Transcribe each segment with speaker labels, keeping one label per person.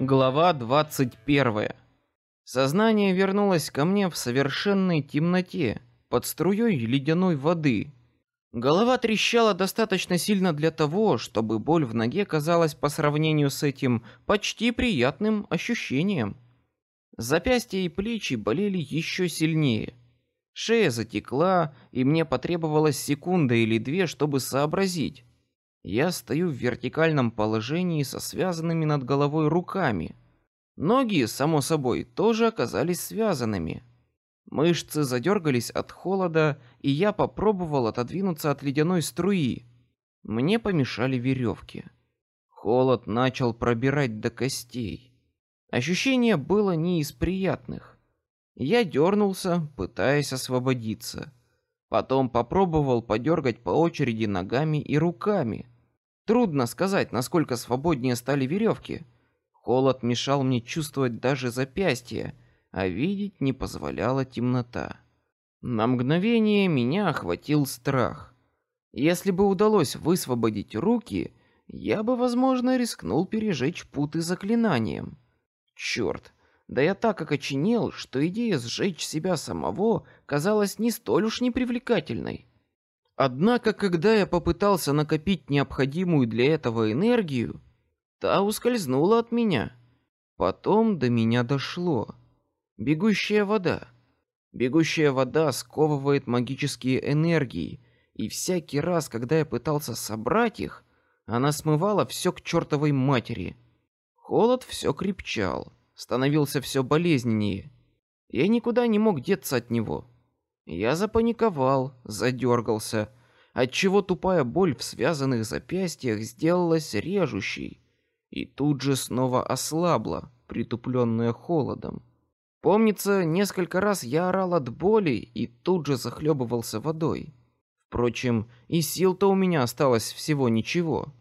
Speaker 1: Глава 21. Сознание вернулось ко мне в совершенной темноте, под струей ледяной воды. Голова трещала достаточно сильно для того, чтобы боль в ноге казалась по сравнению с этим почти приятным ощущением. Запястья и плечи болели еще сильнее. Шея затекла, и мне потребовалась секунда или две, чтобы сообразить. Я стою в вертикальном положении со связанными над головой руками. Ноги, само собой, тоже оказались связанными. Мышцы задергались от холода, и я попробовал отодвинуться от ледяной струи. Мне помешали веревки. Холод начал пробирать до костей. Ощущение было не из приятных. Я дернулся, пытаясь освободиться. Потом попробовал подергать по очереди ногами и руками. Трудно сказать, насколько свободнее стали веревки. Холод мешал мне чувствовать даже запястья, а видеть не позволяла темнота. На мгновение меня охватил страх. Если бы удалось высвободить руки, я бы, возможно, рискнул пережечь путы заклинанием. Черт, да я так окоченел, что идея сжечь себя самого казалась не столь уж непривлекательной. Однако, когда я попытался накопить необходимую для этого энергию, та ускользнула от меня. Потом до меня дошло. Бегущая вода. Бегущая вода сковывает магические энергии, и всякий раз, когда я пытался собрать их, она смывала все к чертовой матери. Холод все крепчал, становился все болезненнее. Я никуда не мог деться от него. Я запаниковал, задергался, отчего тупая боль в связанных запястьях сделалась режущей, и тут же снова ослабла, притупленная холодом. Помнится, несколько раз я орал от боли и тут же захлебывался водой. Впрочем, и сил-то у меня осталось всего ничего.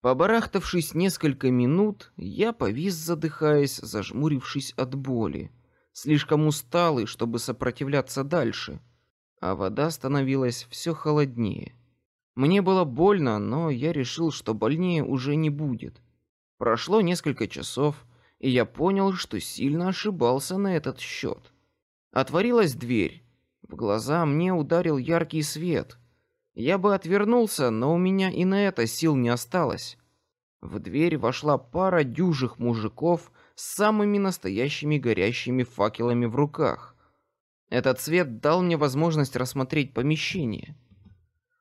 Speaker 1: Побарахтавшись несколько минут, я повис, задыхаясь, зажмурившись от боли слишком усталый, чтобы сопротивляться дальше, а вода становилась все холоднее. Мне было больно, но я решил, что больнее уже не будет. Прошло несколько часов, и я понял, что сильно ошибался на этот счет. Отворилась дверь. В глаза мне ударил яркий свет. Я бы отвернулся, но у меня и на это сил не осталось. В дверь вошла пара дюжих мужиков с самыми настоящими горящими факелами в руках. Этот свет дал мне возможность рассмотреть помещение.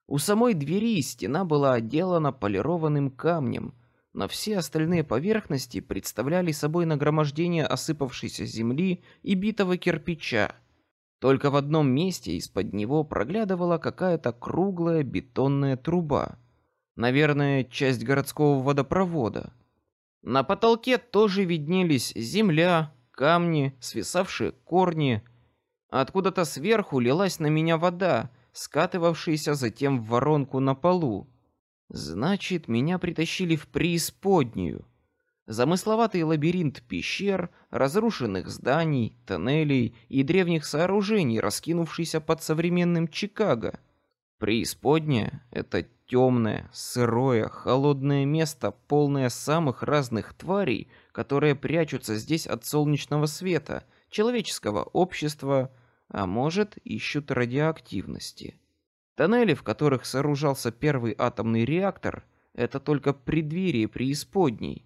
Speaker 1: У самой двери стена была отделана полированным камнем, но все остальные поверхности представляли собой нагромождение осыпавшейся земли и битого кирпича. Только в одном месте из-под него проглядывала какая-то круглая бетонная труба, наверное, часть городского водопровода. На потолке тоже виднелись земля, камни, свисавшие корни. Откуда-то сверху лилась на меня вода, скатывавшаяся затем в воронку на полу. Значит, меня притащили в преисподнюю. Замысловатый лабиринт пещер, разрушенных зданий, тоннелей и древних сооружений, раскинувшийся под современным Чикаго. Преисподняя — это темное, сырое, холодное место, полное самых разных тварей, которые прячутся здесь от солнечного света, человеческого общества, а может, ищут радиоактивности. Тоннели, в которых сооружался первый атомный реактор, это только преддверие преисподней.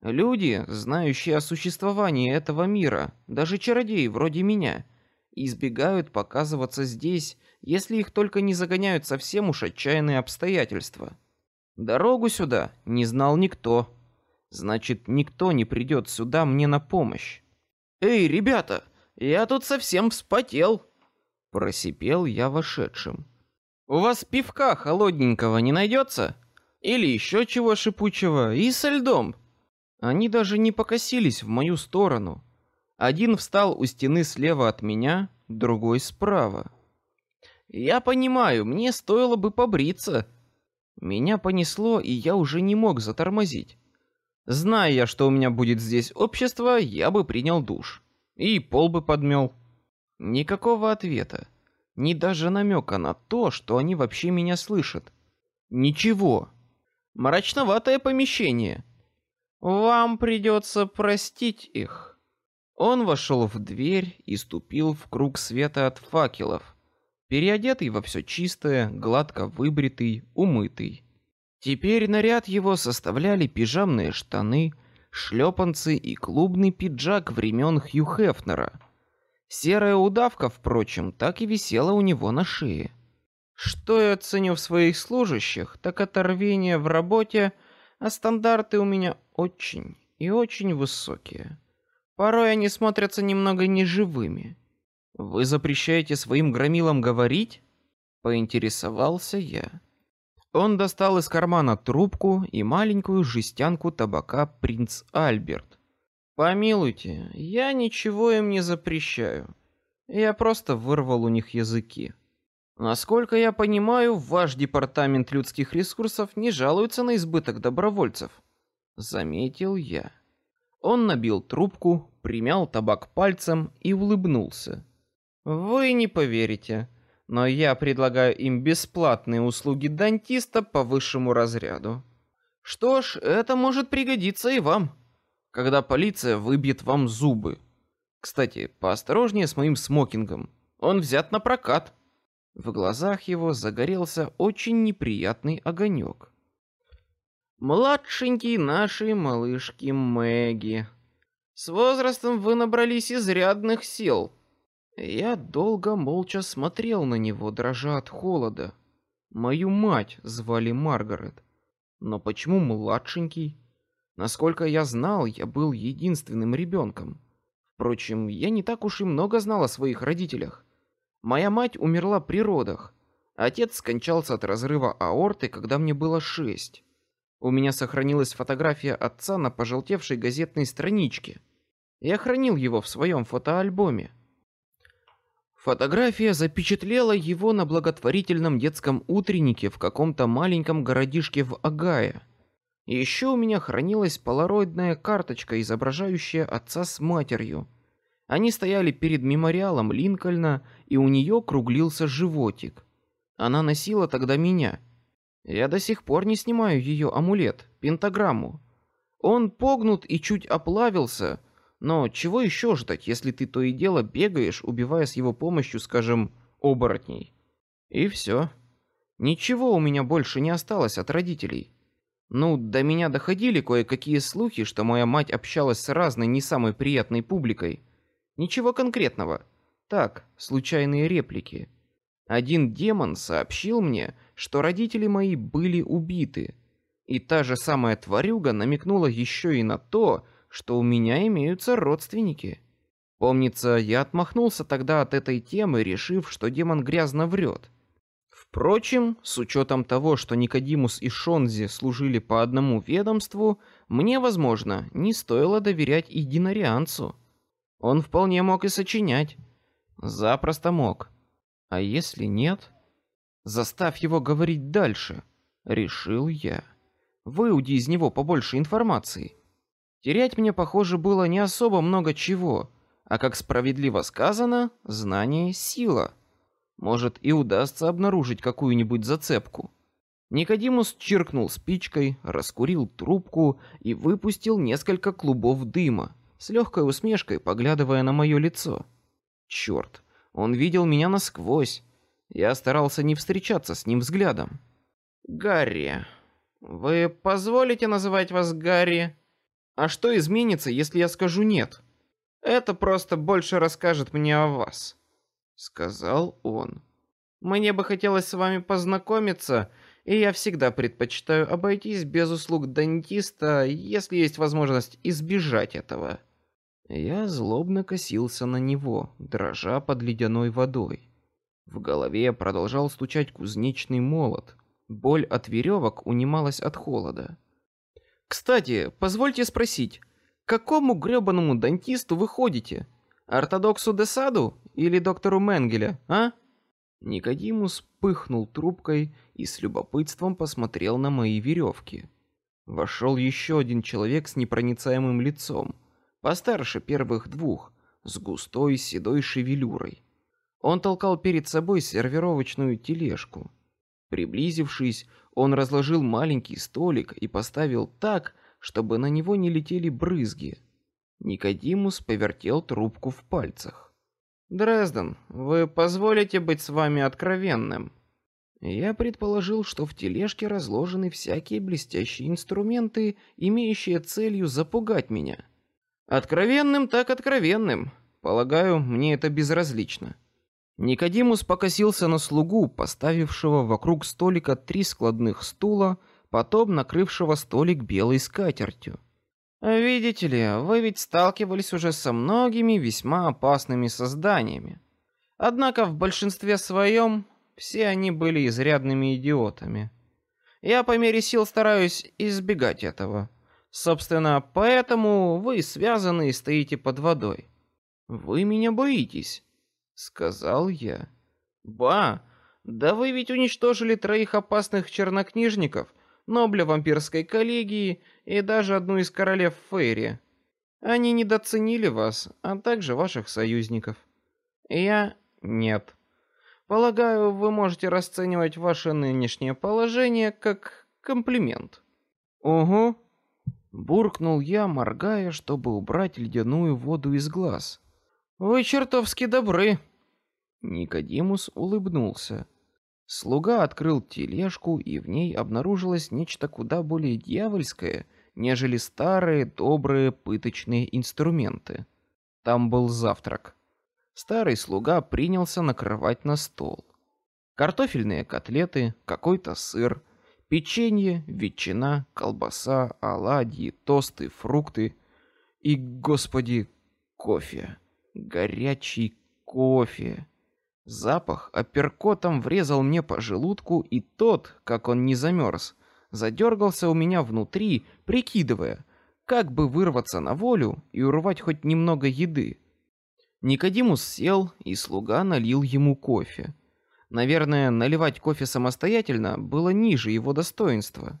Speaker 1: Люди, знающие о существовании этого мира, даже чародеи вроде меня, избегают показываться здесь если их только не загоняют совсем уж отчаянные обстоятельства. Дорогу сюда не знал никто. Значит, никто не придет сюда мне на помощь. Эй, ребята, я тут совсем вспотел. Просипел я вошедшим. У вас пивка холодненького не найдется? Или еще чего шипучего и со льдом? Они даже не покосились в мою сторону. Один встал у стены слева от меня, другой справа. Я понимаю, мне стоило бы побриться. Меня понесло, и я уже не мог затормозить. Зная я, что у меня будет здесь общество, я бы принял душ и пол бы подмел. Никакого ответа, ни даже намека на то, что они вообще меня слышат. Ничего. Мрачноватое помещение. Вам придется простить их. Он вошел в дверь и ступил в круг света от факелов, переодетый во все чистое, гладко выбритый, умытый. Теперь наряд его составляли пижамные штаны, шлепанцы и клубный пиджак времен Хью Хефнера. Серая удавка, впрочем, так и висела у него на шее. Что я ценю в своих служащих, так это рвение в работе, а стандарты у меня очень и очень высокие. Порой они смотрятся немного неживыми. Вы запрещаете своим громилам говорить? Поинтересовался я. Он достал из кармана трубку и маленькую жестянку табака Принц Альберт. Помилуйте, я ничего им не запрещаю. Я просто вырвал у них языки. Насколько я понимаю, ваш департамент людских ресурсов не жалуется на избыток добровольцев, заметил я. Он набил трубку, примял табак пальцем и улыбнулся. Вы не поверите, но я предлагаю им бесплатные услуги дантиста по высшему разряду. Что ж, это может пригодиться и вам, когда полиция выбьет вам зубы. Кстати, поосторожнее с моим смокингом. Он взят на прокат. В глазах его загорелся очень неприятный огонек. Младшенький нашей малышки Мэгги. С возрастом вы набрались изрядных сил. Я долго молча смотрел на него, дрожа от холода. Мою мать звали Маргарет. Но почему младшенький? Насколько я знал, я был единственным ребенком. Впрочем, я не так уж и много знал о своих родителях. Моя мать умерла при родах. Отец скончался от разрыва аорты, когда мне было шесть. У меня сохранилась фотография отца на пожелтевшей газетной страничке. Я хранил его в своем фотоальбоме. Фотография запечатлела его на благотворительном детском утреннике в каком-то маленьком городишке в Огайо. Еще у меня хранилась полароидная карточка, изображающая отца с матерью. Они стояли перед мемориалом Линкольна, и у нее круглился животик. Она носила тогда меня. Я до сих пор не снимаю ее амулет, пентаграмму. Он погнут и чуть оплавился, но чего еще ждать, если ты то и дело бегаешь, убивая с его помощью, скажем, оборотней? И все. Ничего у меня больше не осталось от родителей. Ну, до меня доходили кое-какие слухи, что моя мать общалась с разной не самой приятной публикой Ничего конкретного. Так, случайные реплики. Один демон сообщил мне, что родители мои были убиты, и та же самая тварюга намекнула еще и на то, что у меня имеются родственники. Помнится, я отмахнулся тогда от этой темы, решив, что демон грязно врет. Впрочем, с учетом того, что Никодимус и Шонзи служили по одному ведомству, мне, возможно, не стоило доверять и Динарианцу. Он вполне мог и сочинять. Запросто мог. А если нет? Заставь его говорить дальше, решил я. Выуди из него побольше информации. Терять мне, похоже, было не особо много чего, а как справедливо сказано, знание сила. Может и удастся обнаружить какую-нибудь зацепку. Никодимус чиркнул спичкой, раскурил трубку и выпустил несколько клубов дыма с легкой усмешкой, поглядывая на мое лицо. Черт, он видел меня насквозь. Я старался не встречаться с ним взглядом. Гарри, вы позволите называть вас Гарри? А что изменится, если я скажу нет? Это просто больше расскажет мне о вас, сказал он. Мне бы хотелось с вами познакомиться, и я всегда предпочитаю обойтись без услуг дантиста, если есть возможность избежать этого. Я злобно косился на него, дрожа под ледяной водой. В голове продолжал стучать кузнечный молот. Боль от веревок унималась от холода. Кстати, позвольте спросить, к какому гребаному дантисту вы ходите? Ортодоксу Десаду или доктору Менгеля, а? Никодимус пыхнул трубкой и с любопытством посмотрел на мои веревки. Вошел еще один человек с непроницаемым лицом постарше первых двух, с густой седой шевелюрой. Он толкал перед собой сервировочную тележку. Приблизившись, он разложил маленький столик и поставил так, чтобы на него не летели брызги. Никодимус повертел трубку в пальцах. Дрезден, вы позволите быть с вами откровенным? Я предположил, что в тележке разложены всякие блестящие инструменты, имеющие целью запугать меня. Откровенным так откровенным. Полагаю, мне это безразлично. Никодимус покосился на слугу, поставившего вокруг столика три складных стула, потом накрывшего столик белой скатертью. Видите ли, вы ведь сталкивались уже со многими весьма опасными созданиями. Однако в большинстве своем все они были изрядными идиотами. Я по мере сил стараюсь избегать этого. Собственно, поэтому вы связаны и стоите под водой. Вы меня боитесь, сказал я. Ба, да вы ведь уничтожили троих опасных чернокнижников, Нобля вампирской коллегии и даже одну из королев Фейри. Они недооценили вас, а также ваших союзников. Я нет. Полагаю, вы можете расценивать ваше нынешнее положение как комплимент. Угу. Буркнул я, моргая, чтобы убрать ледяную воду из глаз. Вы чертовски добры. Никодимус улыбнулся. Слуга открыл тележку, и в ней обнаружилось нечто куда более дьявольское, нежели старые добрые пыточные инструменты. Там был завтрак. Старый слуга принялся накрывать на стол. Картофельные котлеты, какой-то сыр, печенье, ветчина, колбаса, оладьи, тосты, фрукты и, господи, кофе. Горячий кофе. Запах апперкотом врезал мне по желудку, и тот, как он не замерз, задергался у меня внутри, прикидывая, как бы вырваться на волю и урвать хоть немного еды. Никодимус сел, и слуга налил ему кофе. Наверное, наливать кофе самостоятельно было ниже его достоинства.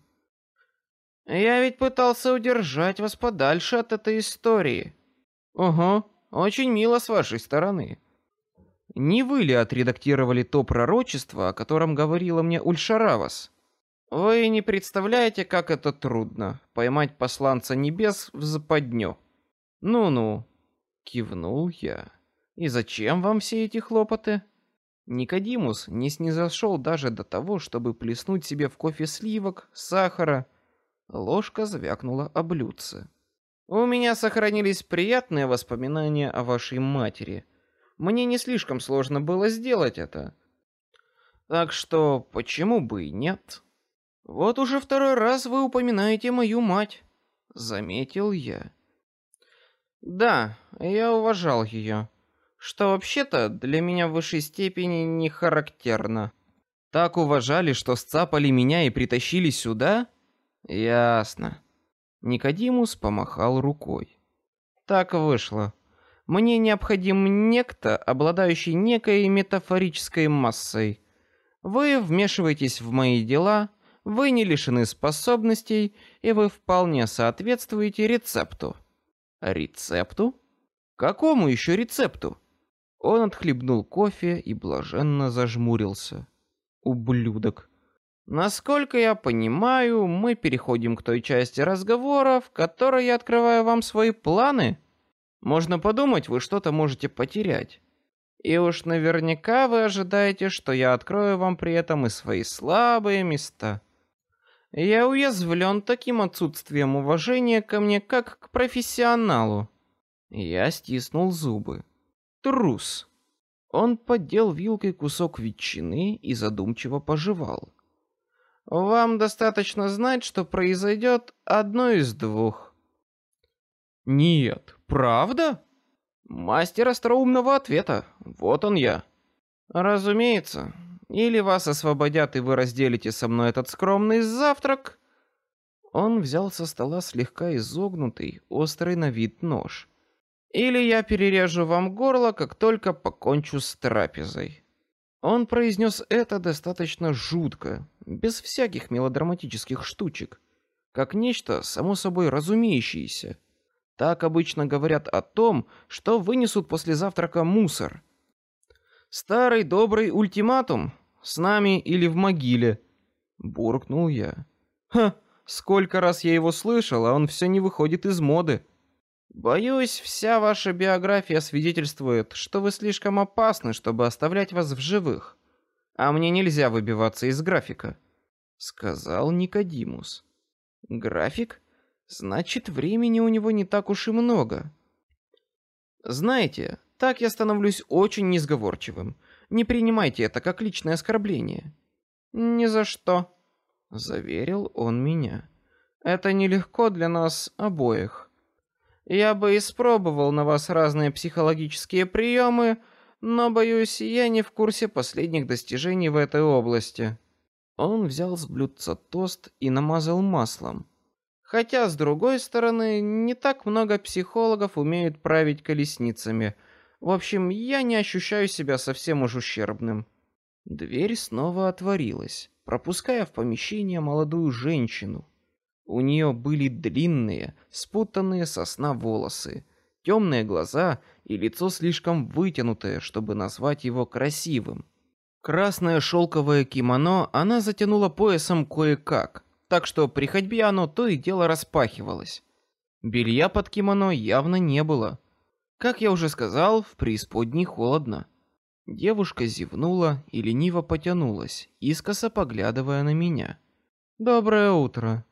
Speaker 1: Я ведь пытался удержать вас подальше от этой истории. Ого, очень мило с вашей стороны. Не вы ли отредактировали то пророчество, о котором говорила мне Ульшаравас? Вы не представляете, как это трудно поймать посланца небес в западню. Ну-ну, Кивнул я. И зачем вам все эти хлопоты? Никодимус не снизошел даже до того, чтобы плеснуть себе в кофе сливок, сахара. Ложка звякнула о блюдце. У меня сохранились приятные воспоминания о вашей матери. Мне не слишком сложно было сделать это. Так что почему бы и нет? Вот уже второй раз вы упоминаете мою мать, заметил я. Да, я уважал ее, что вообще-то для меня в высшей степени не характерно. Так уважали, что сцапали меня и притащили сюда? Ясно. Никодимус помахал рукой. Так вышло. Мне необходим некто, обладающий некой метафорической массой. Вы вмешиваетесь в мои дела, вы не лишены способностей, и вы вполне соответствуете рецепту. Рецепту? Какому еще рецепту? Он отхлебнул кофе и блаженно зажмурился. Ублюдок. Насколько я понимаю, мы переходим к той части разговора, в которой я открываю вам свои планы. Можно подумать, вы что-то можете потерять. И уж наверняка вы ожидаете, что я открою вам при этом и свои слабые места. Я уязвлен таким отсутствием уважения ко мне, как к профессионалу. Я стиснул зубы. Трус. Он поддел вилкой кусок ветчины и задумчиво пожевал. Вам достаточно знать, что произойдет одно из двух. Нет, правда? Мастер остроумного ответа. Вот он я. Разумеется, или вас освободят, и вы разделите со мной этот скромный завтрак. Он взял со стола слегка изогнутый, острый на вид нож. Или я перережу вам горло, как только покончу с трапезой. Он произнес это достаточно жутко, без всяких мелодраматических штучек, как нечто само собой разумеющееся. Так обычно говорят о том, что вынесут после завтрака мусор. Старый добрый ультиматум, с нами или в могиле, буркнул я. Ха, Сколько раз я его слышал, а он все не выходит из моды. Боюсь, вся ваша биография свидетельствует, что вы слишком опасны, чтобы оставлять вас в живых. А мне нельзя выбиваться из графика, сказал Никодимус. График? Значит, времени у него не так уж и много. Знаете, так я становлюсь очень несговорчивым. Не принимайте это как личное оскорбление. Ни за что, заверил он меня. Это нелегко для нас обоих. Я бы испробовал на вас разные психологические приемы, но боюсь, я не в курсе последних достижений в этой области. Он взял с блюдца тост и намазал маслом. Хотя с другой стороны, не так много психологов умеют править колесницами. В общем, я не ощущаю себя совсем уж ущербным. Дверь снова отворилась, пропуская в помещение молодую женщину. У нее были длинные, спутанные со сна волосы, темные глаза и лицо слишком вытянутое, чтобы назвать его красивым. Красное шелковое кимоно она затянула поясом кое-как, так что при ходьбе оно то и дело распахивалось. Белья под кимоно явно не было. Как я уже сказал, в преисподней холодно. Девушка зевнула и лениво потянулась, искоса поглядывая на меня. Доброе утро,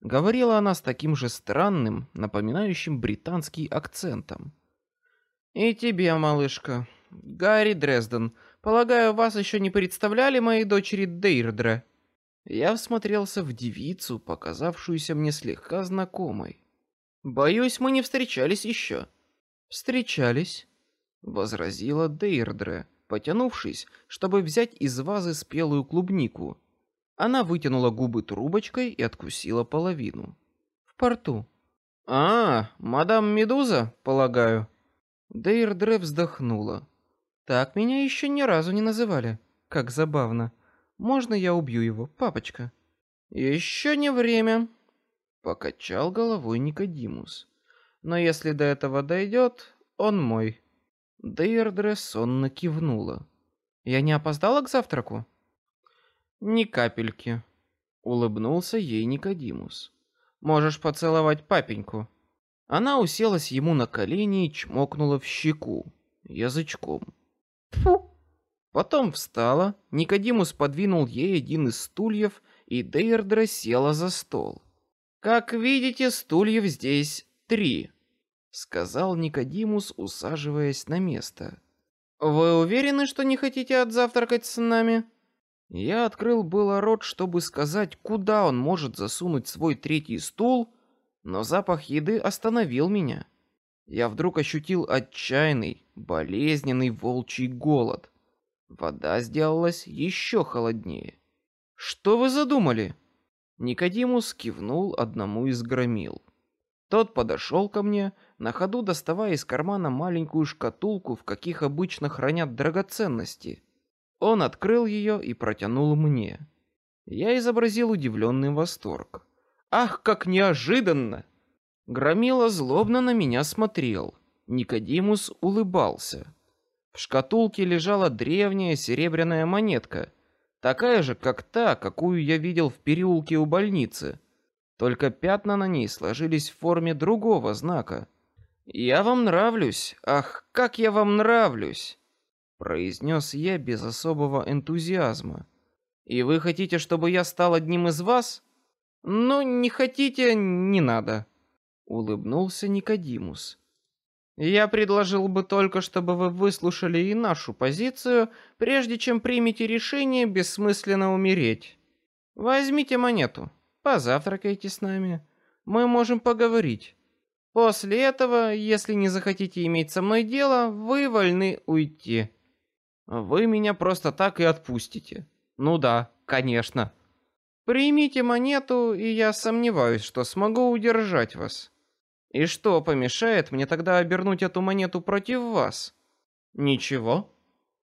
Speaker 1: говорила она с таким же странным, напоминающим британский акцентом. И тебе, малышка, Гарри Дрезден. Полагаю, вас еще не представляли моей дочери Дейрдре. Я всмотрелся в девицу, показавшуюся мне слегка знакомой. Боюсь, мы не встречались еще. Встречались, возразила Дейрдре, потянувшись, чтобы взять из вазы спелую клубнику. Она вытянула губы трубочкой и откусила половину. В порту. А, мадам Медуза, полагаю. Дейрдре вздохнула. Так меня еще ни разу не называли. Как забавно. Можно я убью его, папочка? Еще не время. Покачал головой Никодимус. Но если до этого дойдет, он мой. Дейрдре сонно кивнула. Я не опоздала к завтраку? Ни капельки. Улыбнулся ей Никодимус. Можешь поцеловать папеньку. Она уселась ему на колени и чмокнула в щеку язычком. Фу. Потом встала, Никодимус подвинул ей один из стульев, и Дейрдра села за стол. Как видите, стульев здесь три сказал Никодимус, усаживаясь на место. Вы уверены, что не хотите отзавтракать с нами? Я открыл было рот, чтобы сказать, куда он может засунуть свой третий стул, но запах еды остановил меня. Я вдруг ощутил отчаянный, болезненный волчий голод. Вода сделалась еще холоднее. Что вы задумали? Никодимус кивнул одному из громил. Тот подошел ко мне, на ходу доставая из кармана маленькую шкатулку, в каких обычно хранят драгоценности. Он открыл ее и протянул мне. Я изобразил удивленный восторг. Ах, как неожиданно! Громила злобно на меня смотрел. Никодимус улыбался. В шкатулке лежала древняя серебряная монетка, такая же, как та, какую я видел в переулке у больницы только пятна на ней сложились в форме другого знака. Я вам нравлюсь, ах, как я вам нравлюсь, произнес я без особого энтузиазма. И вы хотите, чтобы я стал одним из вас? Ну, не хотите, не надо. Улыбнулся Никодимус. Я предложил бы только, чтобы вы выслушали и нашу позицию, прежде чем примете решение бессмысленно умереть. Возьмите монету. Позавтракайте с нами. Мы можем поговорить. После этого, если не захотите иметь со мной дело, вы вольны уйти. Вы меня просто так и отпустите. Ну да, конечно. Примите монету, и я сомневаюсь, что смогу удержать вас. И что помешает мне тогда обернуть эту монету против вас? Ничего,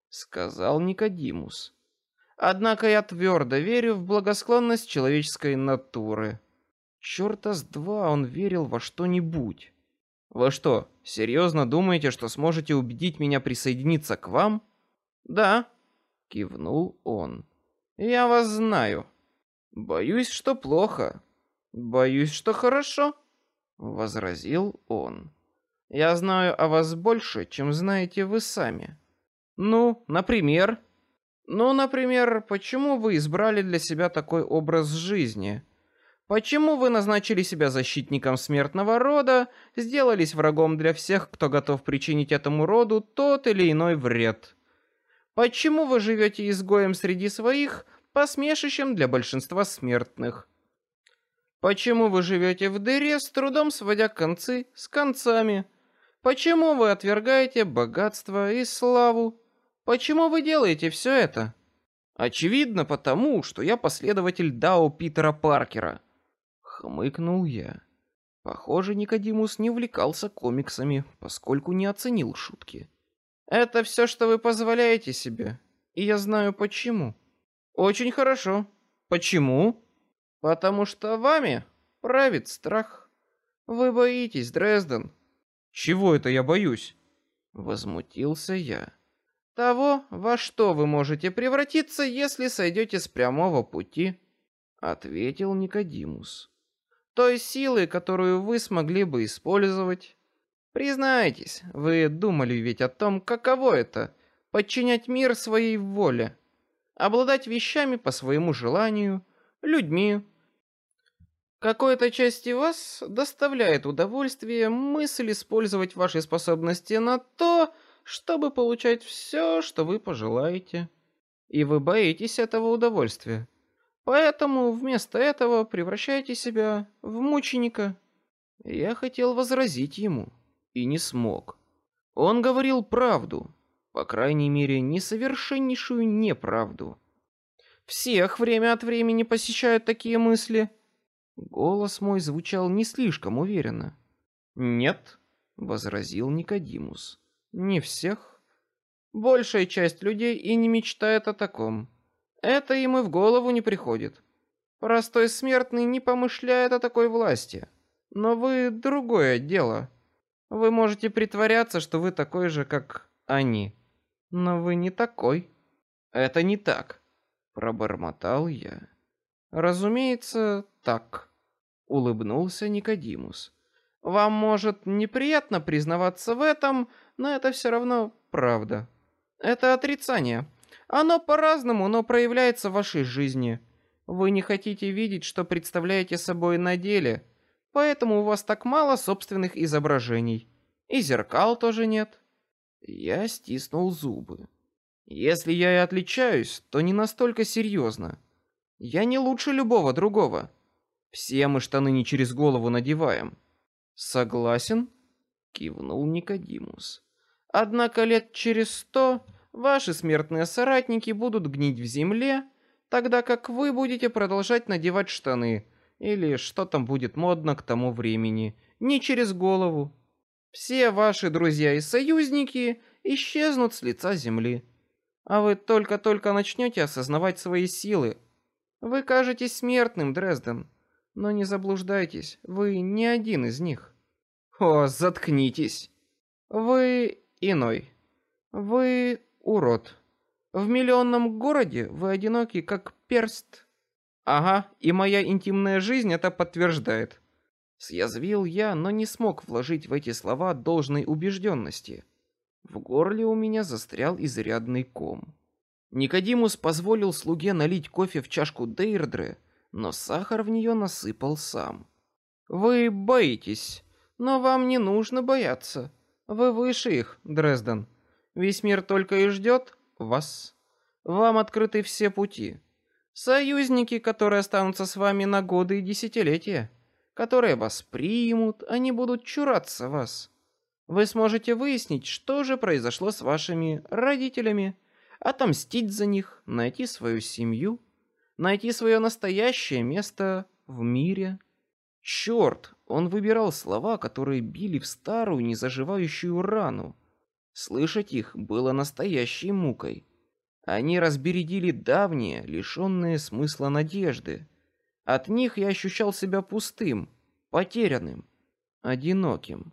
Speaker 1: сказал Никодимус. Однако я твердо верю в благосклонность человеческой натуры. Чёрта с два он верил во что-нибудь. Вы что, серьезно думаете, что сможете убедить меня присоединиться к вам? Да, кивнул он. Я вас знаю. Боюсь, что плохо. Боюсь, что хорошо, возразил он. Я знаю о вас больше, чем знаете вы сами. Ну, например, ну, например, почему вы избрали для себя такой образ жизни? Почему вы назначили себя защитником смертного рода, сделались врагом для всех, кто готов причинить этому роду тот или иной вред? Почему вы живете изгоем среди своих, посмешищем для большинства смертных? Почему вы живете в дыре, с трудом сводя концы с концами? Почему вы отвергаете богатство и славу? Почему вы делаете все это? Очевидно, потому, что я последователь Дао Питера Паркера. Хмыкнул я. Похоже, Никодимус не увлекался комиксами, поскольку не оценил шутки. Это все, что вы позволяете себе, и я знаю почему. Очень хорошо. Почему? Потому что вами правит страх. Вы боитесь, Дрезден. Чего это я боюсь? Возмутился я. Того, во что вы можете превратиться, если сойдете с прямого пути, ответил Никодимус. Той силы, которую вы смогли бы использовать. Признайтесь, вы думали ведь о том, каково это подчинять мир своей воле, обладать вещами по своему желанию, людьми. Какой-то части вас доставляет удовольствие мысль использовать ваши способности на то, чтобы получать все, что вы пожелаете. И вы боитесь этого удовольствия. Поэтому вместо этого превращайте себя в мученика. Я хотел возразить ему и не смог. Он говорил правду, по крайней мере, несовершеннейшую неправду. Всех время от времени посещают такие мысли. Голос мой звучал не слишком уверенно. Нет, возразил Никодимус. Не всех. Большая часть людей и не мечтает о таком. Это им и в голову не приходит. Простой смертный не помышляет о такой власти. Но вы другое дело. Вы можете притворяться, что вы такой же, как они, но вы не такой. Это не так, пробормотал я. Разумеется, так, улыбнулся Никодимус. Вам может неприятно признаваться в этом, но это все равно правда. Это отрицание. Оно по-разному, но проявляется в вашей жизни. Вы не хотите видеть, что представляете собой на деле, поэтому у вас так мало собственных изображений. И зеркал тоже нет. Я стиснул зубы. Если я и отличаюсь, то не настолько серьезно. Я не лучше любого другого. Все мы штаны не через голову надеваем. Согласен? Кивнул Никодимус. Однако лет через сто ваши смертные соратники будут гнить в земле, тогда как вы будете продолжать надевать штаны или что там будет модно к тому времени, не через голову. Все ваши друзья и союзники исчезнут с лица земли. А вы только-только начнете осознавать свои силы. Вы кажетесь смертным, Дрезден, но не заблуждайтесь, вы не один из них. О, заткнитесь. Вы иной. Вы урод. В миллионном городе вы одиноки, как перст. Ага, и моя интимная жизнь это подтверждает. Съязвил я, но не смог вложить в эти слова должной убежденности. В горле у меня застрял изрядный ком. Никодимус позволил слуге налить кофе в чашку Дейрдре, но сахар в нее насыпал сам. Вы боитесь, но вам не нужно бояться. Вы выше их, Дрезден. Весь мир только и ждет вас. Вам открыты все пути. Союзники, которые останутся с вами на годы и десятилетия, которые вас примут, они будут чураться вас. Вы сможете выяснить, что же произошло с вашими родителями, отомстить за них, найти свою семью, найти свое настоящее место в мире. Черт, он выбирал слова, которые били в старую незаживающую рану. Слышать их было настоящей мукой. Они разбередили давние, лишенные смысла надежды. От них я ощущал себя пустым, потерянным, одиноким.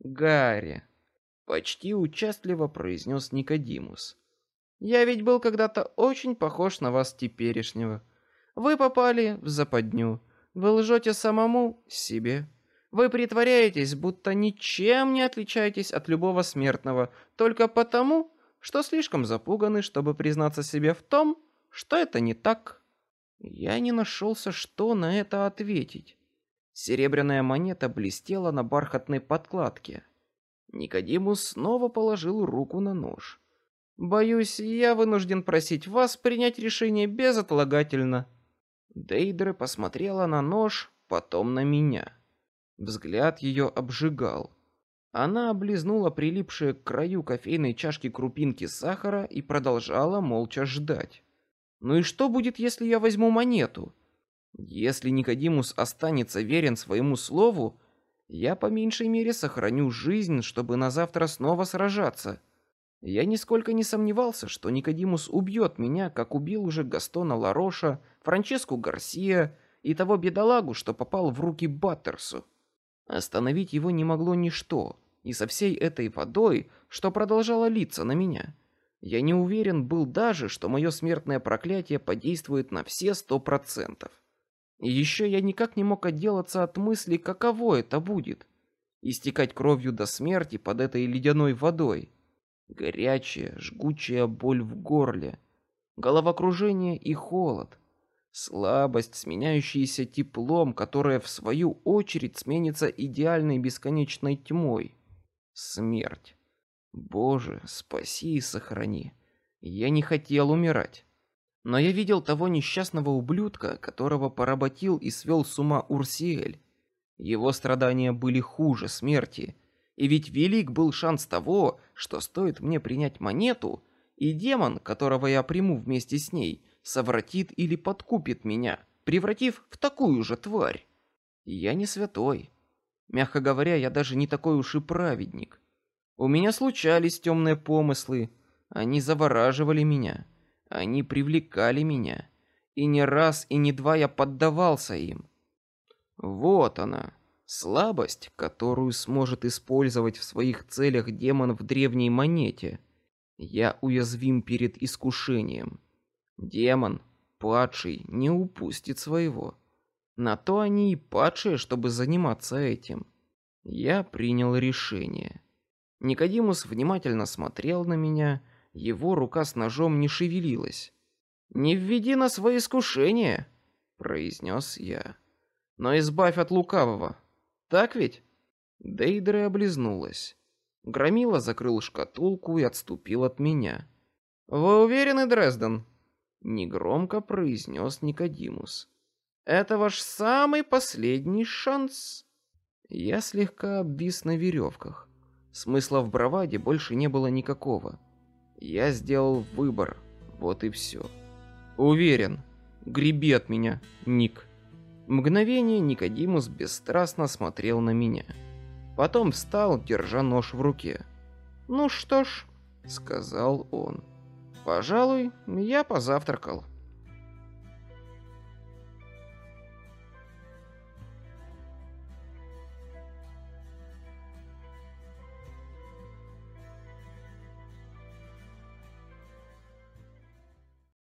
Speaker 1: Гарри, почти участливо произнес Никодимус. Я ведь был когда-то очень похож на вас теперешнего. Вы попали в западню, Вы лжете самому себе. Вы притворяетесь, будто ничем не отличаетесь от любого смертного, только потому, что слишком запуганы, чтобы признаться себе в том, что это не так. Я не нашелся, что на это ответить. Серебряная монета блестела на бархатной подкладке. Никодимус снова положил руку на нож. Боюсь, я вынужден просить вас принять решение безотлагательно. Дейдре посмотрела на нож, потом на меня. Взгляд ее обжигал. Она облизнула прилипшие к краю кофейной чашки крупинки сахара и продолжала молча ждать. Ну и что будет, если я возьму монету? Если Никодимус останется верен своему слову, я по меньшей мере сохраню жизнь, чтобы на завтра снова сражаться. Я нисколько не сомневался, что Никодимус убьет меня, как убил уже Гастона Лароша, Франческу Гарсия и того бедолагу, что попал в руки Баттерсу. Остановить его не могло ничто и со всей этой водой, что продолжала литься на меня. Я не уверен был даже, что мое смертное проклятие подействует на все сто процентов. И еще я никак не мог отделаться от мысли, каково это будет истекать кровью до смерти под этой ледяной водой. Горячая, жгучая боль в горле, головокружение и холод, слабость, сменяющаяся теплом, которое в свою очередь сменится идеальной бесконечной тьмой. Смерть. Боже, спаси и сохрани. Я не хотел умирать. Но я видел того несчастного ублюдка, которого поработил и свел с ума Урсиэль. Его страдания были хуже смерти, и ведь велик был шанс того, что стоит мне принять монету, и демон, которого я приму вместе с ней, совратит или подкупит меня, превратив в такую же тварь. Я не святой, Мягко говоря, я даже не такой уж и праведник. У меня случались темные помыслы, они завораживали меня, они привлекали меня, и не раз и не два я поддавался им. Вот она, слабость, которую сможет использовать в своих целях демон в древней монете. Я уязвим перед искушением. Демон, падший, не упустит своего. На то они и падшие, чтобы заниматься этим. Я принял решение. Никодимус внимательно смотрел на меня, его рука с ножом не шевелилась. Не введи на свои искушения, произнес я. Но избавь от лукавого. Так ведь? Дейдре облизнулась. Громила закрыл шкатулку и отступил от меня. Вы уверены, Дрезден? Негромко произнес Никодимус. Это ваш самый последний шанс. Я слегка обвис на веревках. Смысла в браваде больше не было никакого. Я сделал выбор, вот и все. Уверен, греби от меня, Ник. Мгновение Никодимус бесстрастно смотрел на меня. Потом встал, держа нож в руке. Ну что ж, сказал он. Пожалуй, я позавтракал.